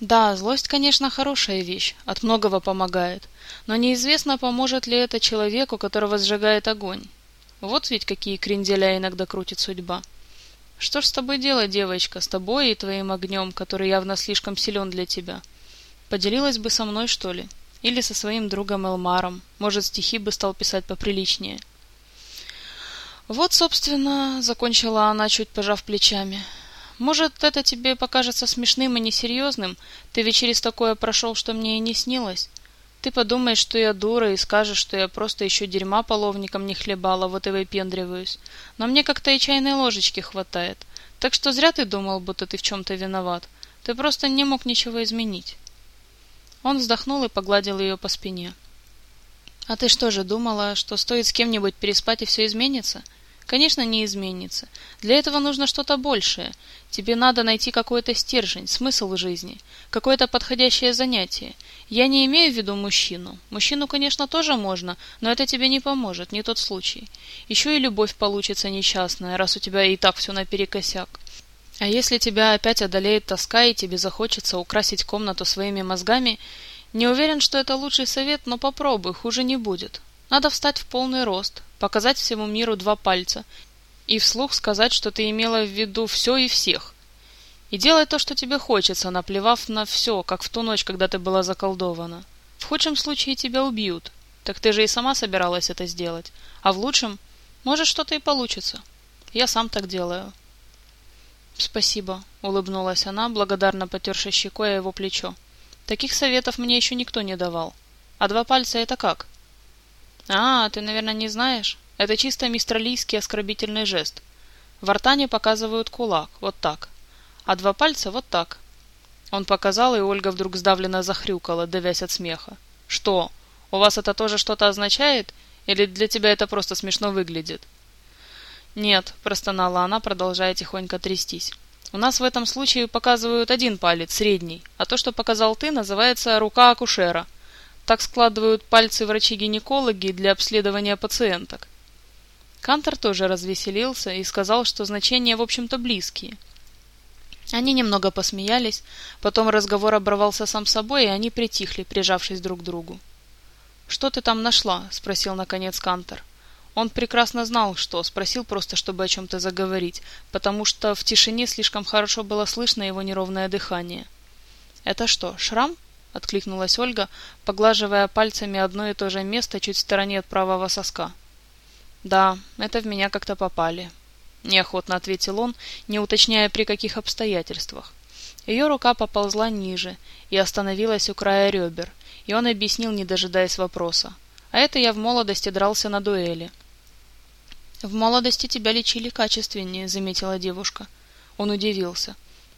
[SPEAKER 1] Да, злость, конечно, хорошая вещь, от многого помогает, но неизвестно, поможет ли это человеку, которого сжигает огонь. Вот ведь какие кренделя иногда крутит судьба. Что ж с тобой делать, девочка, с тобой и твоим огнем, который явно слишком силен для тебя? Поделилась бы со мной, что ли? Или со своим другом Элмаром? Может, стихи бы стал писать поприличнее? Вот, собственно, закончила она, чуть пожав плечами. Может, это тебе покажется смешным и несерьезным? Ты ведь через такое прошел, что мне и не снилось. Ты подумаешь, что я дура, и скажешь, что я просто еще дерьма половником не хлебала, вот и выпендриваюсь. Но мне как-то и чайной ложечки хватает. Так что зря ты думал, будто ты в чем-то виноват. Ты просто не мог ничего изменить. Он вздохнул и погладил ее по спине. А ты что же думала, что стоит с кем-нибудь переспать и все изменится? — Конечно, не изменится. Для этого нужно что-то большее. Тебе надо найти какой-то стержень, смысл жизни, какое-то подходящее занятие. Я не имею в виду мужчину. Мужчину, конечно, тоже можно, но это тебе не поможет, не тот случай. Еще и любовь получится несчастная, раз у тебя и так все наперекосяк. А если тебя опять одолеет тоска и тебе захочется украсить комнату своими мозгами, не уверен, что это лучший совет, но попробуй, хуже не будет. Надо встать в полный рост, показать всему миру два пальца и вслух сказать, что ты имела в виду все и всех. И делай то, что тебе хочется, наплевав на все, как в ту ночь, когда ты была заколдована. В худшем случае тебя убьют. Так ты же и сама собиралась это сделать. А в лучшем, может, что-то и получится. Я сам так делаю. Спасибо, улыбнулась она, благодарно потерши щекой его плечо. Таких советов мне еще никто не давал. А два пальца это как? А, ты, наверное, не знаешь? Это чисто мистралийский оскорбительный жест. В артане показывают кулак, вот так. А два пальца вот так. Он показал, и Ольга вдруг сдавленно захрюкала, давясь от смеха. Что, у вас это тоже что-то означает? Или для тебя это просто смешно выглядит? Нет, простонала она, продолжая тихонько трястись. У нас в этом случае показывают один палец, средний, а то, что показал ты, называется рука акушера. Так складывают пальцы врачи-гинекологи для обследования пациенток. Кантор тоже развеселился и сказал, что значения, в общем-то, близкие. Они немного посмеялись, потом разговор оборвался сам собой, и они притихли, прижавшись друг к другу. «Что ты там нашла?» — спросил наконец Кантор. Он прекрасно знал, что, спросил просто, чтобы о чем-то заговорить, потому что в тишине слишком хорошо было слышно его неровное дыхание. «Это что, шрам?» откликнулась Ольга, поглаживая пальцами одно и то же место чуть в стороне от правого соска. Да, это в меня как-то попали. Неохотно ответил он, не уточняя при каких обстоятельствах. Ее рука поползла ниже и остановилась у края ребер, и он объяснил, не дожидаясь вопроса. А это я в молодости дрался на дуэли. «В молодости тебя лечили качественнее», — заметила девушка. Он удивился.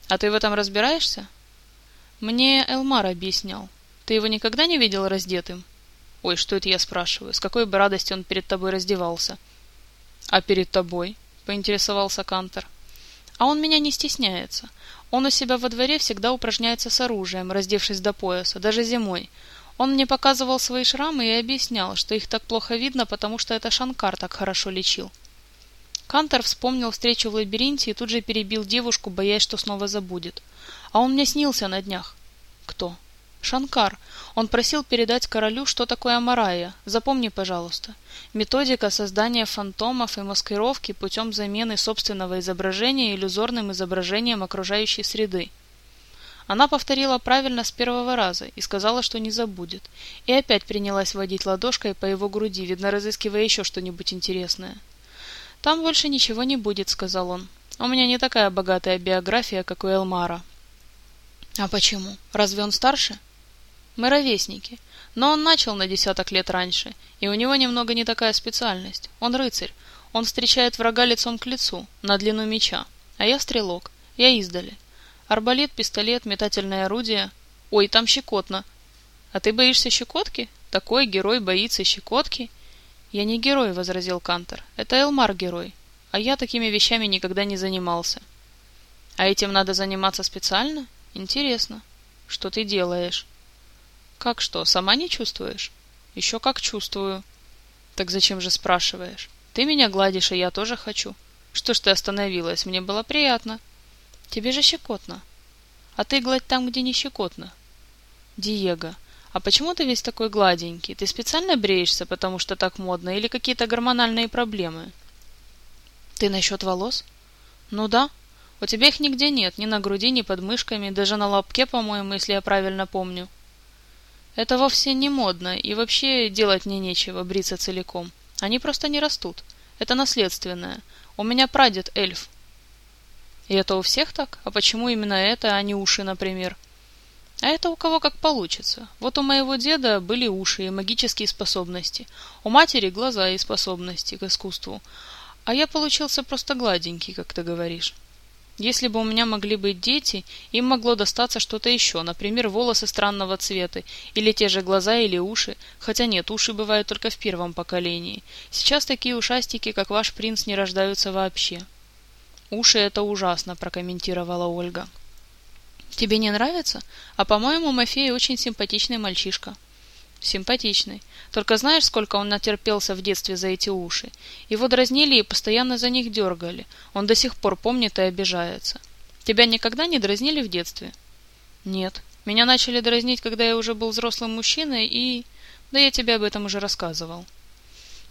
[SPEAKER 1] «А ты в этом разбираешься?» «Мне Элмар объяснял. Ты его никогда не видел раздетым?» «Ой, что это я спрашиваю? С какой бы радостью он перед тобой раздевался?» «А перед тобой?» — поинтересовался Кантор. «А он меня не стесняется. Он у себя во дворе всегда упражняется с оружием, раздевшись до пояса, даже зимой. Он мне показывал свои шрамы и объяснял, что их так плохо видно, потому что это Шанкар так хорошо лечил. Кантор вспомнил встречу в лабиринте и тут же перебил девушку, боясь, что снова забудет. А он мне снился на днях. Кто? Шанкар. Он просил передать королю, что такое Амарая. Запомни, пожалуйста. Методика создания фантомов и маскировки путем замены собственного изображения иллюзорным изображением окружающей среды. Она повторила правильно с первого раза и сказала, что не забудет. И опять принялась водить ладошкой по его груди, видно, разыскивая еще что-нибудь интересное. «Там больше ничего не будет», — сказал он. «У меня не такая богатая биография, как у Элмара». «А почему? Разве он старше?» «Мы ровесники. Но он начал на десяток лет раньше, и у него немного не такая специальность. Он рыцарь. Он встречает врага лицом к лицу, на длину меча. А я стрелок. Я издали. Арбалет, пистолет, метательное орудие. Ой, там щекотно. А ты боишься щекотки? Такой герой боится щекотки? Я не герой, возразил Кантор. Это Элмар герой. А я такими вещами никогда не занимался. А этим надо заниматься специально? Интересно. Что ты делаешь? Как что, сама не чувствуешь? Еще как чувствую. Так зачем же спрашиваешь? Ты меня гладишь, и я тоже хочу. Что ж ты остановилась? Мне было приятно. Тебе же щекотно. А ты гладь там, где не щекотно. Диего, а почему ты весь такой гладенький? Ты специально бреешься, потому что так модно, или какие-то гормональные проблемы? Ты насчет волос? Ну да. У тебя их нигде нет, ни на груди, ни под мышками, даже на лобке, по-моему, если я правильно помню. Это вовсе не модно, и вообще делать мне нечего, бриться целиком. Они просто не растут. Это наследственное. У меня прадед эльф, и это у всех так? А почему именно это, а не уши, например? А это у кого как получится. Вот у моего деда были уши и магические способности. У матери глаза и способности к искусству. А я получился просто гладенький, как ты говоришь. Если бы у меня могли быть дети, им могло достаться что-то еще, например, волосы странного цвета, или те же глаза или уши, хотя нет, уши бывают только в первом поколении. Сейчас такие ушастики, как ваш принц, не рождаются вообще. «Уши — это ужасно», — прокомментировала Ольга. «Тебе не нравится? А, по-моему, Мафей очень симпатичный мальчишка». «Симпатичный. Только знаешь, сколько он натерпелся в детстве за эти уши? Его дразнили и постоянно за них дергали. Он до сих пор помнит и обижается. Тебя никогда не дразнили в детстве?» «Нет. Меня начали дразнить, когда я уже был взрослым мужчиной, и... Да я тебе об этом уже рассказывал».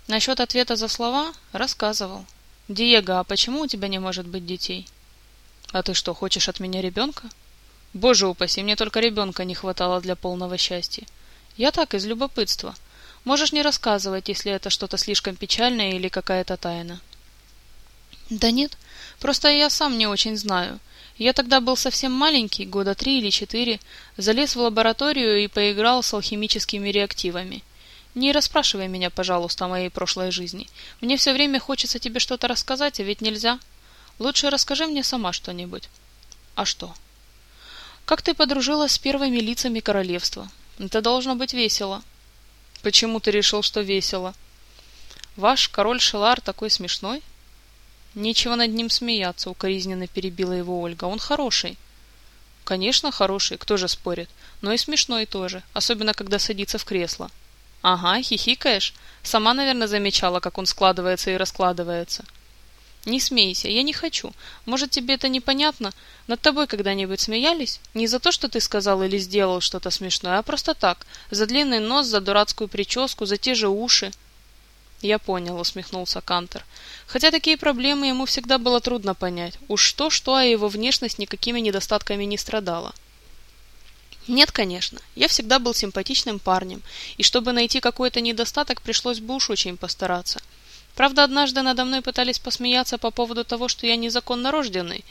[SPEAKER 1] «Насчет ответа за слова?» «Рассказывал. «Диего, а почему у тебя не может быть детей?» «А ты что, хочешь от меня ребенка?» «Боже упаси, мне только ребенка не хватало для полного счастья. Я так, из любопытства. Можешь не рассказывать, если это что-то слишком печальное или какая-то тайна». «Да нет, просто я сам не очень знаю. Я тогда был совсем маленький, года три или четыре, залез в лабораторию и поиграл с алхимическими реактивами. Не расспрашивай меня, пожалуйста, о моей прошлой жизни. Мне все время хочется тебе что-то рассказать, а ведь нельзя. Лучше расскажи мне сама что-нибудь. А что? Как ты подружилась с первыми лицами королевства? Это должно быть весело. Почему ты решил, что весело? Ваш король Шелар такой смешной? Нечего над ним смеяться, укоризненно перебила его Ольга. Он хороший. Конечно, хороший, кто же спорит. Но и смешной тоже, особенно когда садится в кресло. Ага, хихикаешь? Сама, наверное, замечала, как он складывается и раскладывается. Не смейся, я не хочу. Может, тебе это непонятно? Над тобой когда-нибудь смеялись? Не за то, что ты сказал или сделал что-то смешное, а просто так. За длинный нос, за дурацкую прическу, за те же уши. Я понял, усмехнулся Кантер. Хотя такие проблемы ему всегда было трудно понять. Уж что-что, а его внешность никакими недостатками не страдала. Нет, конечно. Я всегда был симпатичным парнем, и чтобы найти какой-то недостаток, пришлось бы уж очень постараться. Правда, однажды надо мной пытались посмеяться по поводу того, что я незаконно рожденный.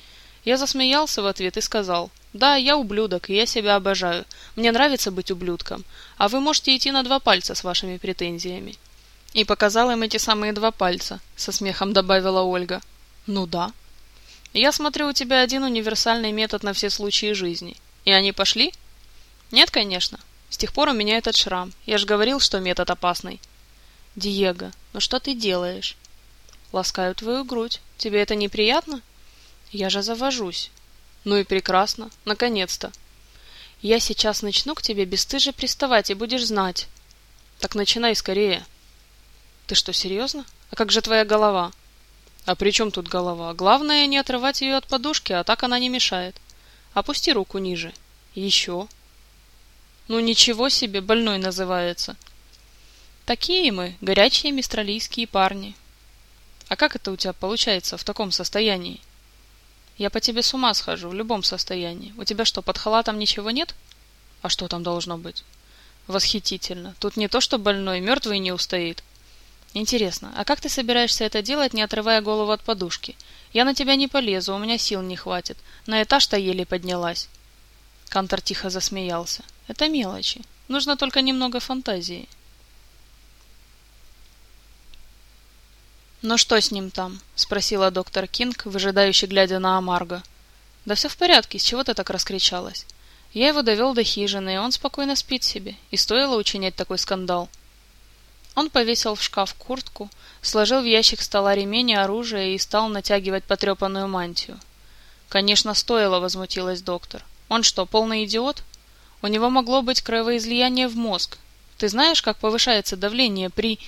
[SPEAKER 1] Я засмеялся в ответ и сказал, «Да, я ублюдок, и я себя обожаю. Мне нравится быть ублюдком, а вы можете идти на два пальца с вашими претензиями». И показал им эти самые два пальца, со смехом добавила Ольга. «Ну да». «Я смотрю, у тебя один универсальный метод на все случаи жизни. И они пошли?» «Нет, конечно. С тех пор у меня этот шрам. Я же говорил, что метод опасный». «Диего, ну что ты делаешь?» «Ласкаю твою грудь. Тебе это неприятно?» «Я же завожусь». «Ну и прекрасно. Наконец-то». «Я сейчас начну к тебе бесстыже приставать, и будешь знать». «Так начинай скорее». «Ты что, серьезно? А как же твоя голова?» «А при чем тут голова? Главное не отрывать ее от подушки, а так она не мешает. Опусти руку ниже. Еще». «Ну ничего себе, больной называется». Такие мы, горячие мистралийские парни. А как это у тебя получается в таком состоянии? Я по тебе с ума схожу в любом состоянии. У тебя что, под халатом ничего нет? А что там должно быть? Восхитительно. Тут не то, что больной, мертвый не устоит. Интересно, а как ты собираешься это делать, не отрывая голову от подушки? Я на тебя не полезу, у меня сил не хватит. На этаж-то еле поднялась. Кантор тихо засмеялся. Это мелочи. Нужно только немного фантазии. «Ну что с ним там?» — спросила доктор Кинг, выжидающе глядя на Амарго. «Да все в порядке, с чего ты так раскричалась? Я его довел до хижины, и он спокойно спит себе, и стоило учинять такой скандал». Он повесил в шкаф куртку, сложил в ящик стола ремень и оружие и стал натягивать потрепанную мантию. «Конечно, стоило», — возмутилась доктор. «Он что, полный идиот? У него могло быть кровоизлияние в мозг. Ты знаешь, как повышается давление при...»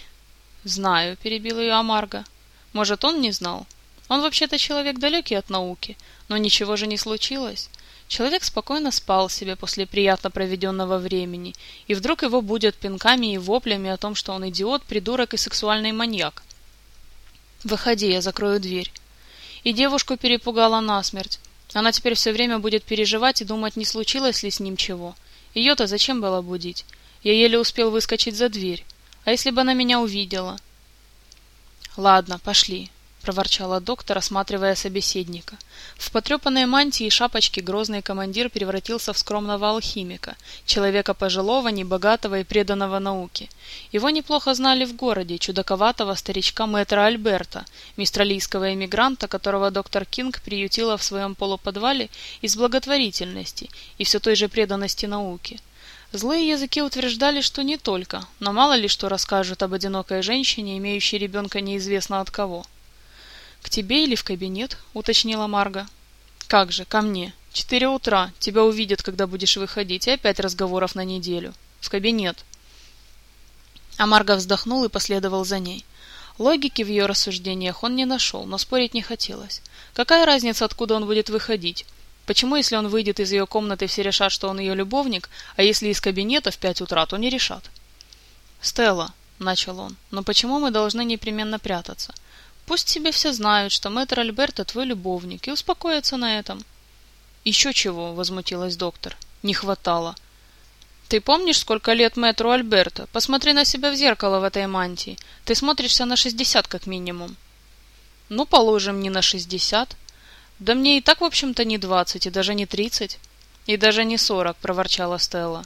[SPEAKER 1] «Знаю», — перебил ее Амарго. «Может, он не знал? Он вообще-то человек далекий от науки, но ничего же не случилось. Человек спокойно спал себе после приятно проведенного времени, и вдруг его будят пинками и воплями о том, что он идиот, придурок и сексуальный маньяк. «Выходи, я закрою дверь». И девушку перепугала насмерть. Она теперь все время будет переживать и думать, не случилось ли с ним чего. Ее-то зачем было будить? Я еле успел выскочить за дверь. А если бы она меня увидела? Ладно, пошли, проворчала доктор, осматривая собеседника. В потрепанной мантии и шапочке грозный командир превратился в скромного алхимика, человека пожилого, небогатого и преданного науке. Его неплохо знали в городе, чудаковатого старичка мэтра Альберта, мистралийского эмигранта, которого доктор Кинг приютила в своем полуподвале из благотворительности и все той же преданности науке. Злые языки утверждали, что не только, но мало ли что расскажут об одинокой женщине, имеющей ребенка неизвестно от кого. «К тебе или в кабинет?» — уточнила Марга. «Как же, ко мне. Четыре утра. Тебя увидят, когда будешь выходить, и опять разговоров на неделю. В кабинет». А Марга вздохнул и последовал за ней. Логики в ее рассуждениях он не нашел, но спорить не хотелось. Какая разница, откуда он будет выходить? Почему, если он выйдет из ее комнаты, все решат, что он ее любовник, а если из кабинета в пять утра, то не решат? «Стелла», — начал он, — «но почему мы должны непременно прятаться? Пусть себе все знают, что мэтр Альберто твой любовник, и успокоятся на этом». «Еще чего?» — возмутилась доктор. «Не хватало». «Ты помнишь, сколько лет мэтру Альберто? Посмотри на себя в зеркало в этой мантии. Ты смотришься на шестьдесят как минимум». «Ну, положим, не на шестьдесят». «Да мне и так, в общем-то, не двадцать, и даже не тридцать, и даже не сорок», — проворчала Стелла.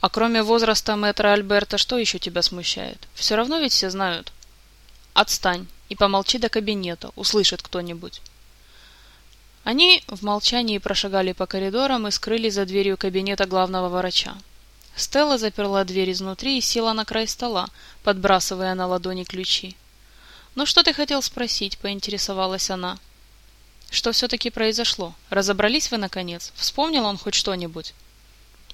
[SPEAKER 1] «А кроме возраста мэтра Альберта, что еще тебя смущает? Все равно ведь все знают». «Отстань и помолчи до кабинета, услышит кто-нибудь». Они в молчании прошагали по коридорам и скрылись за дверью кабинета главного врача. Стелла заперла дверь изнутри и села на край стола, подбрасывая на ладони ключи. «Ну что ты хотел спросить?» — поинтересовалась она. Что все-таки произошло? Разобрались вы, наконец? Вспомнил он хоть что-нибудь?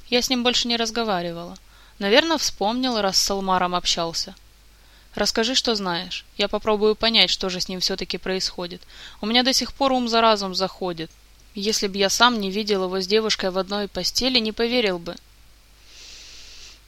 [SPEAKER 1] Я с ним больше не разговаривала. Наверное, вспомнил, раз с Салмаром общался. Расскажи, что знаешь. Я попробую понять, что же с ним все-таки происходит. У меня до сих пор ум за разум заходит. Если б я сам не видел его с девушкой в одной постели, не поверил бы.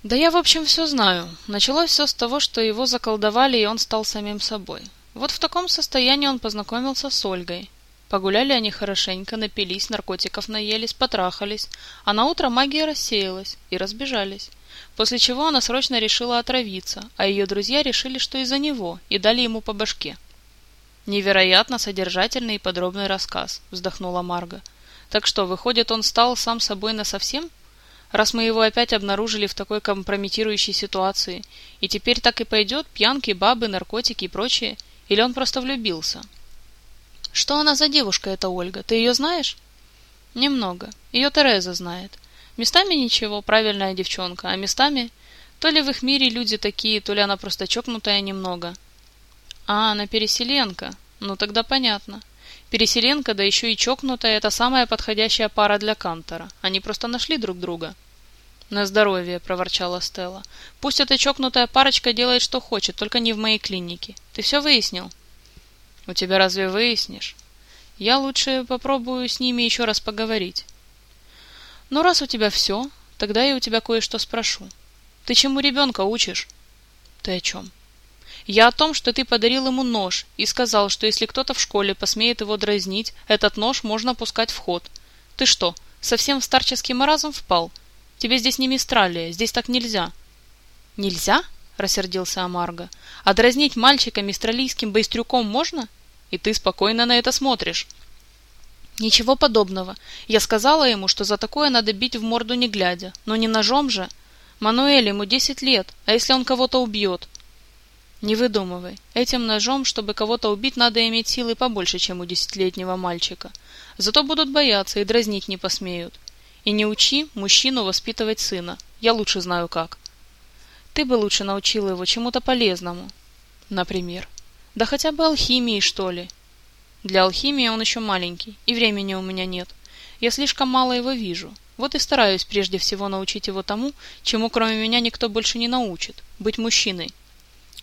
[SPEAKER 1] Да я, в общем, все знаю. Началось все с того, что его заколдовали, и он стал самим собой. Вот в таком состоянии он познакомился с Ольгой. Погуляли они хорошенько, напились, наркотиков наелись, потрахались, а на утро магия рассеялась и разбежались. После чего она срочно решила отравиться, а ее друзья решили, что из-за него, и дали ему по башке. «Невероятно содержательный и подробный рассказ», — вздохнула Марга. «Так что, выходит, он стал сам собой насовсем? Раз мы его опять обнаружили в такой компрометирующей ситуации, и теперь так и пойдет пьянки, бабы, наркотики и прочее, или он просто влюбился?» «Что она за девушка, эта Ольга? Ты ее знаешь?» «Немного. Ее Тереза знает. Местами ничего, правильная девчонка, а местами... То ли в их мире люди такие, то ли она просто чокнутая немного. А, она переселенка. Ну тогда понятно. Переселенка, да еще и чокнутая, это самая подходящая пара для Кантора. Они просто нашли друг друга. «На здоровье», — проворчала Стелла. «Пусть эта чокнутая парочка делает, что хочет, только не в моей клинике. Ты все выяснил?» «У тебя разве выяснишь?» «Я лучше попробую с ними еще раз поговорить». Ну, раз у тебя все, тогда я у тебя кое-что спрошу. Ты чему ребенка учишь? Ты о чем? Я о том, что ты подарил ему нож и сказал, что если кто-то в школе посмеет его дразнить, этот нож можно пускать в ход. Ты что, совсем в старческий маразм впал? Тебе здесь не мистралия, здесь так нельзя. Нельзя? Рассердился Амарго. А дразнить мальчика мистралийским быстрюком можно? И ты спокойно на это смотришь. Ничего подобного. Я сказала ему, что за такое надо бить в морду не глядя. Но не ножом же. Мануэль, ему десять лет. А если он кого-то убьет? Не выдумывай. Этим ножом, чтобы кого-то убить, надо иметь силы побольше, чем у десятилетнего мальчика. Зато будут бояться и дразнить не посмеют. И не учи мужчину воспитывать сына. Я лучше знаю как. Ты бы лучше научила его чему-то полезному. Например. Да хотя бы алхимии, что ли. Для алхимии он еще маленький, и времени у меня нет. Я слишком мало его вижу. Вот и стараюсь прежде всего научить его тому, чему кроме меня никто больше не научит – быть мужчиной.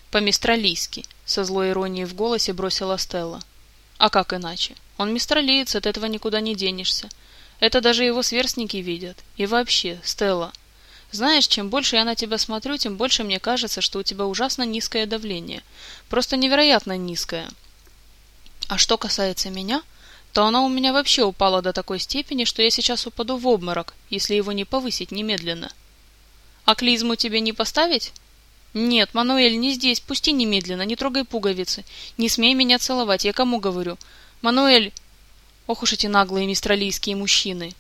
[SPEAKER 1] По-мистралийски, со злой иронией в голосе бросила Стелла. А как иначе? Он мистралиец, от этого никуда не денешься. Это даже его сверстники видят. И вообще, Стелла, знаешь, чем больше я на тебя смотрю, тем больше мне кажется, что у тебя ужасно низкое давление. Просто невероятно низкое. А что касается меня, то оно у меня вообще упало до такой степени, что я сейчас упаду в обморок, если его не повысить немедленно. А клизму тебе не поставить? Нет, Мануэль, не здесь, пусти немедленно, не трогай пуговицы. Не смей меня целовать, я кому говорю? Мануэль... Ох уж эти наглые мистралийские мужчины.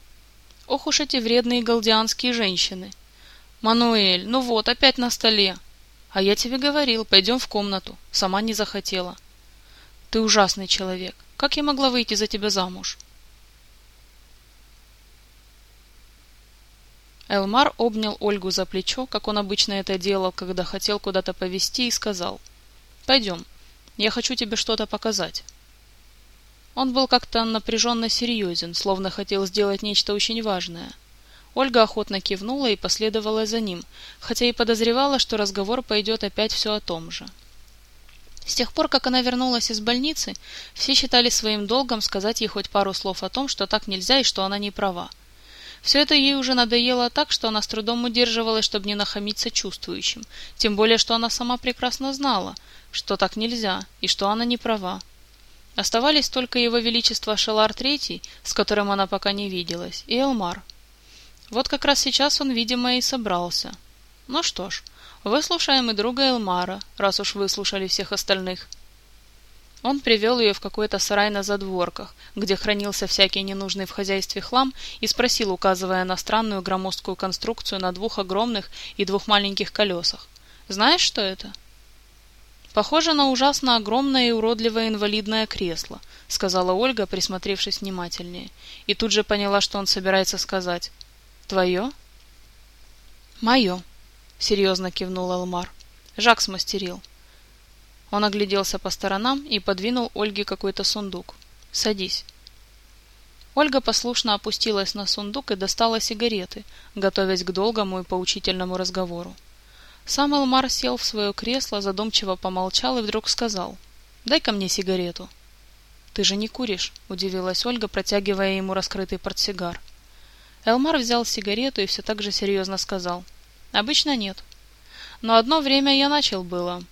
[SPEAKER 1] Ох уж эти вредные галдианские женщины. Мануэль, ну вот, опять на столе. А я тебе говорил, пойдем в комнату. Сама не захотела. Ты ужасный человек. Как я могла выйти за тебя замуж? Элмар обнял Ольгу за плечо, как он обычно это делал, когда хотел куда-то повезти, и сказал, «Пойдем, я хочу тебе что-то показать». Он был как-то напряженно серьезен, словно хотел сделать нечто очень важное. Ольга охотно кивнула и последовала за ним, хотя и подозревала, что разговор пойдет опять все о том же. С тех пор, как она вернулась из больницы, все считали своим долгом сказать ей хоть пару слов о том, что так нельзя и что она не права. Все это ей уже надоело так, что она с трудом удерживалась, чтобы не нахамить сочувствующим, тем более, что она сама прекрасно знала, что так нельзя и что она не права. Оставались только его величество Шелар Третий, с которым она пока не виделась, и Элмар. Вот как раз сейчас он, видимо, и собрался. Ну что ж, Выслушаем и друга Элмара, раз уж выслушали всех остальных. Он привел ее в какой-то сарай на задворках, где хранился всякий ненужный в хозяйстве хлам, и спросил, указывая на странную громоздкую конструкцию на двух огромных и двух маленьких колесах. «Знаешь, что это?» «Похоже на ужасно огромное и уродливое инвалидное кресло», — сказала Ольга, присмотревшись внимательнее, и тут же поняла, что он собирается сказать. «Твое?» «Мое», серьезно кивнул Алмар. Жак смастерил. Он огляделся по сторонам и подвинул Ольге какой-то сундук. Садись. Ольга послушно опустилась на сундук и достала сигареты, готовясь к долгому и поучительному разговору. Сам Элмар сел в свое кресло, задумчиво помолчал и вдруг сказал «Дай-ка мне сигарету». «Ты же не куришь?» – удивилась Ольга, протягивая ему раскрытый портсигар. Элмар взял сигарету и все так же серьезно сказал Обычно нет. Но одно время я начал было.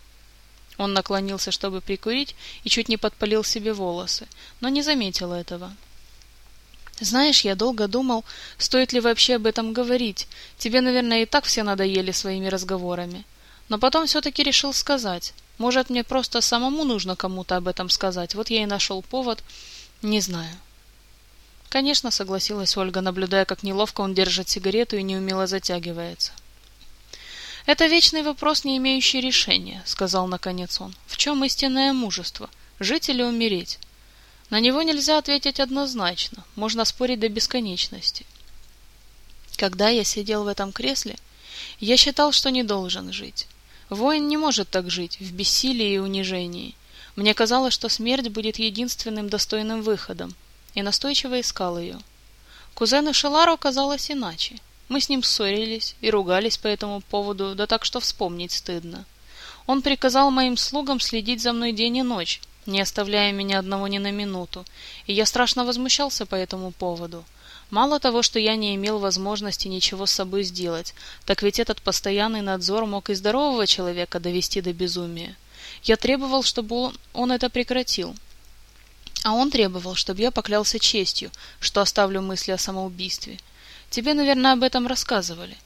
[SPEAKER 1] Он наклонился, чтобы прикурить, и чуть не подпалил себе волосы, но не заметил этого. Знаешь, я долго думал, стоит ли вообще об этом говорить. Тебе, наверное, и так все надоели своими разговорами. Но потом все-таки решил сказать. Может, мне просто самому нужно кому-то об этом сказать. Вот я и нашел повод. Не знаю. Конечно, согласилась Ольга, наблюдая, как неловко он держит сигарету и неумело затягивается. «Это вечный вопрос, не имеющий решения», — сказал наконец он. «В чем истинное мужество? Жить или умереть?» На него нельзя ответить однозначно, можно спорить до бесконечности. Когда я сидел в этом кресле, я считал, что не должен жить. Воин не может так жить, в бессилии и унижении. Мне казалось, что смерть будет единственным достойным выходом, и настойчиво искал ее. Кузену Шелару казалось иначе. Мы с ним ссорились и ругались по этому поводу, да так что вспомнить стыдно. Он приказал моим слугам следить за мной день и ночь, не оставляя меня одного ни на минуту, и я страшно возмущался по этому поводу. Мало того, что я не имел возможности ничего с собой сделать, так ведь этот постоянный надзор мог и здорового человека довести до безумия. Я требовал, чтобы он, это прекратил. А он требовал, чтобы я поклялся честью, что оставлю мысли о самоубийстве. Тебе, наверное, об этом рассказывали.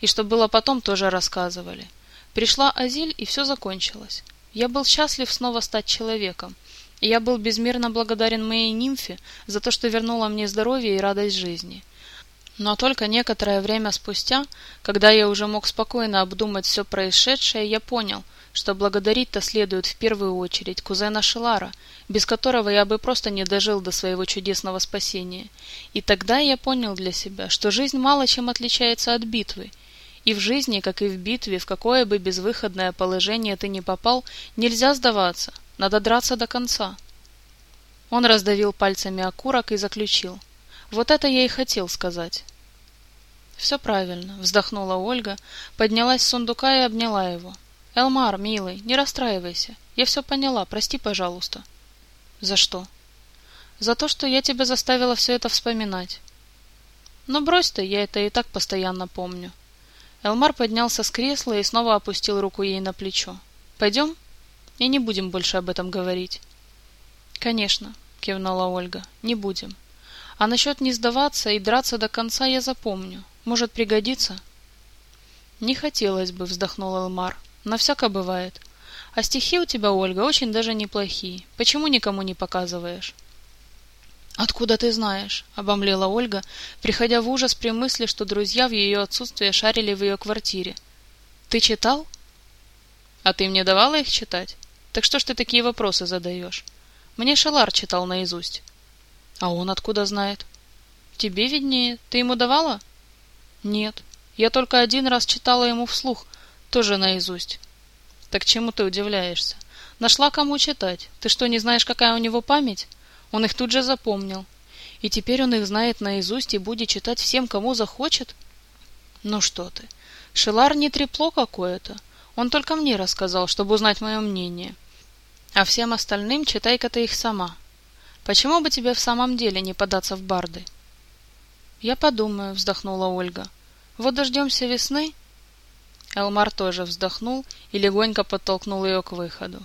[SPEAKER 1] И что было потом, тоже рассказывали. Пришла Азиль, и все закончилось. Я был счастлив снова стать человеком. И я был безмерно благодарен моей нимфе за то, что вернула мне здоровье и радость жизни. Но только некоторое время спустя, когда я уже мог спокойно обдумать все происшедшее, я понял, что благодарить-то следует в первую очередь кузена Шелара, без которого я бы просто не дожил до своего чудесного спасения. И тогда я понял для себя, что жизнь мало чем отличается от битвы, и в жизни, как и в битве, в какое бы безвыходное положение ты ни попал, нельзя сдаваться, надо драться до конца. Он раздавил пальцами окурок и заключил. Вот это я и хотел сказать. Все правильно, вздохнула Ольга, поднялась с сундука и обняла его. Элмар, милый, не расстраивайся. Я все поняла, прости, пожалуйста. За что? За то, что я тебя заставила все это вспоминать. Ну брось ты, я это и так постоянно помню. Элмар поднялся с кресла и снова опустил руку ей на плечо. «Пойдем? И не будем больше об этом говорить». «Конечно», — кивнула Ольга, — «не будем. А насчет не сдаваться и драться до конца я запомню. Может, пригодится?» «Не хотелось бы», — вздохнул Элмар. «На всяко бывает. А стихи у тебя, Ольга, очень даже неплохие. Почему никому не показываешь?» «Откуда ты знаешь?» — обомлела Ольга, приходя в ужас при мысли, что друзья в ее отсутствие шарили в ее квартире. «Ты читал?» «А ты мне давала их читать? Так что ж ты такие вопросы задаешь? Мне Шалар читал наизусть». «А он откуда знает?» «Тебе виднее. Ты ему давала?» «Нет. Я только один раз читала ему вслух, тоже наизусть». «Так чему ты удивляешься? Нашла кому читать. Ты что, не знаешь, какая у него память?» Он их тут же запомнил. И теперь он их знает наизусть и будет читать всем, кому захочет? Ну что ты, Шелар не трепло какое-то. Он только мне рассказал, чтобы узнать мое мнение. А всем остальным читай-ка ты их сама. Почему бы тебе в самом деле не податься в барды? Я подумаю, вздохнула Ольга. Вот дождемся весны. Элмар тоже вздохнул и легонько подтолкнул ее к выходу.